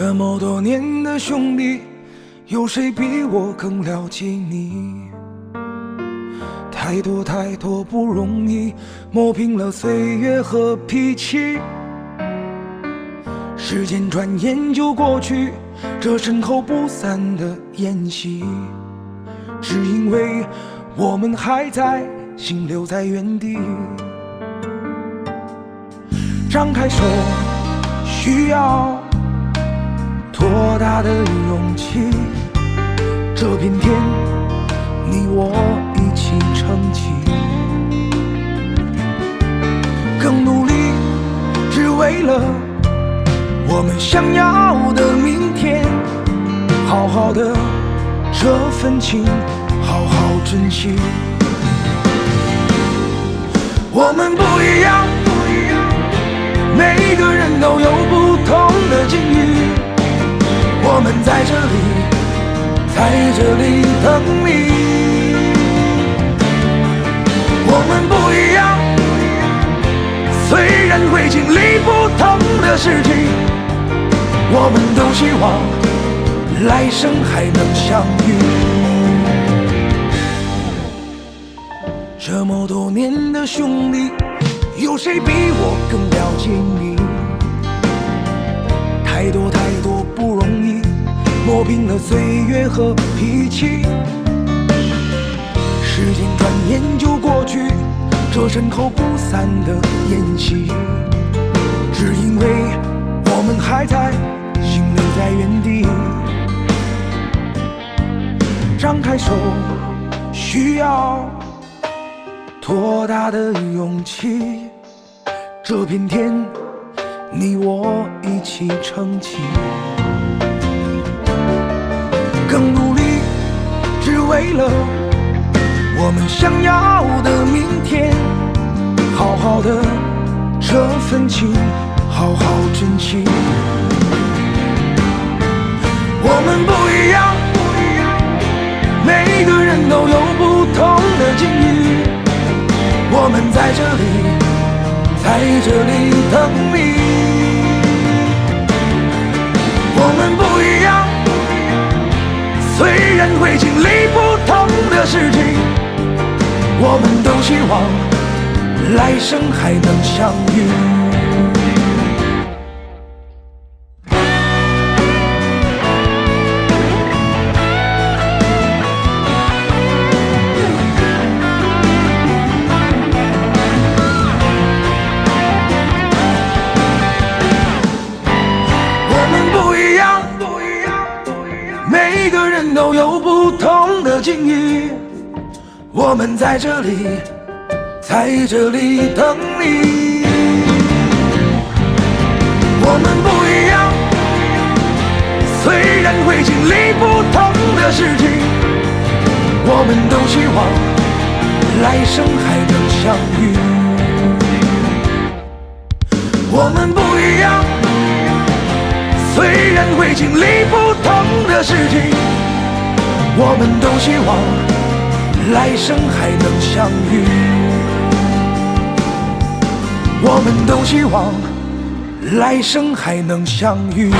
这么多年的兄弟，有谁比我更了解你？太多太多不容易，磨平了岁月和脾气。时间转眼就过去，这身后不散的宴席，只因为我们还在，心留在原地。张开手，需要多大的勇气？这片天，你我一起撑起，更努力，只为了我们想要的明天。好好的这份情，好好珍惜。我们不一样，不一样每个人都有不同。在这里，在这里等你。我们不一样，虽然会经历不同的事情，我们都希望来生还能相遇。这么多年的兄弟，有谁比我更了解你？太多太多，磨平了岁月和脾气。时间转眼就过去，这身后不散的宴席，只因为我们还在，心留在原地。张开手，需要多大的勇气？这片天，你我一起撑起，更努力，只为了我们想要的明天。好好的这份情，好好珍惜。我们不一样，每个人都有不同的境遇。我们在这里，在这里等你。人会经历不同的事情，我们都希望来生还能相遇。我们在这里，在这里等你。我们不一样，虽然会经历不同的事情，我们都希望来生还能相遇。我们不一样。虽然会经历不同的事情，我们都希望来生还能相遇。我们都希望来生还能相遇。